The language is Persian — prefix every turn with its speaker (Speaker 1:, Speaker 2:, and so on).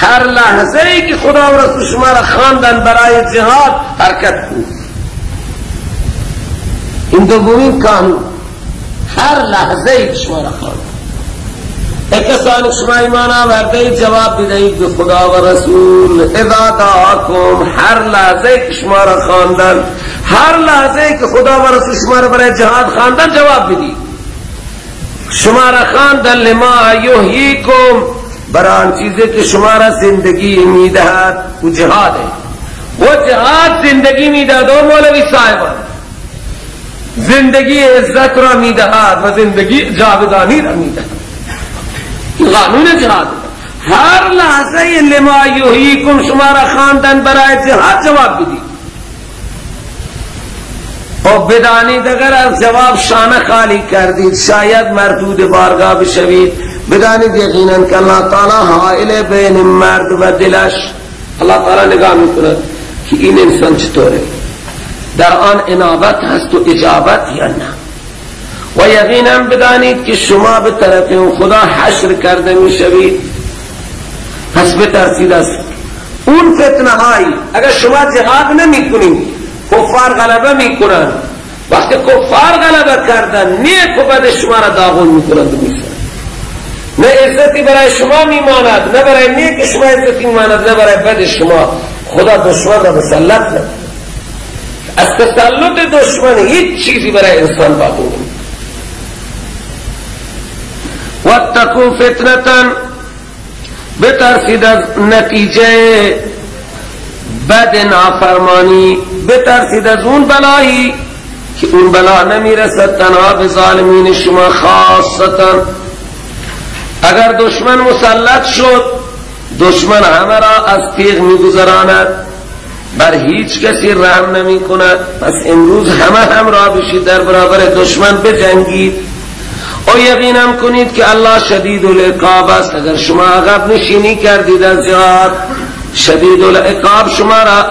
Speaker 1: هر لحظه ای که خدا و رسول شما را خواندن برای جهاد حرکت کنید این دومین قانون هر لحظه ای که شما را خواندن کسانی شما ایمان آورده جواب بدهید به خدا و رسول اذا دعاکم هر لحظه که شما را خواندن هر لحظه که خدا و رسول شما را برای جهاد خواندن جواب بدید شما را خواندن لما یحییکم برای آن چیزی که شما را زندگی می‌دهد و جهاد ہے وہ جهاد زندگی می‌دهد و مولوی صاحبان زندگی عزت را می‌دهد و زندگی جاودانی را می‌دهد. قانون جهاد. هر لحظه لما یحییکم شما را خواندن برای جهاد جواب بدید. و بدانید اگر از جواب شانه خالی کردید شاید مردود بارگاه بشوید. بدانید یقینا که اللہ تعالی حائل بین مرد و دلش اللہ تعالی نگاه می‌کند که این انسان چطوره. در آن انابت هست و اجابت یا نه؟ و یقینا بدانید که شما به طرف خدا حشر کرده می‌شوید. پس بترسید از اون فتنه هایی اگر شما جهاد نمی کنید کفار غلبه می کنند وقتی کفار غلبه کردن نیک و بد شما را داغون می کنند نه عزتی برای شما میماند نه برای نیک شما عزتی میماند نه برای بد شما. خدا دشمن را مسلط نکند از تسلط دشمن هیچ چیزی برای انسان باقی نمید واتقوا فتنة بترسید از نتیجه بد نافرمانی بترسید از اون بلایی که اون بلا نمی‌رسد تنها به ظالمین شما خاصتا. اگر دشمن مسلط شد دشمن همه را از تیغ میگذراند. بر هیچ کسی رحم نمی کند پس امروز همه هم را بشید در برابر دشمن بجنگید. و یقینم کنید که الله شدید العقاب است. اگر شما عقب نشینی کردید از جهاد شدید العقاب شما را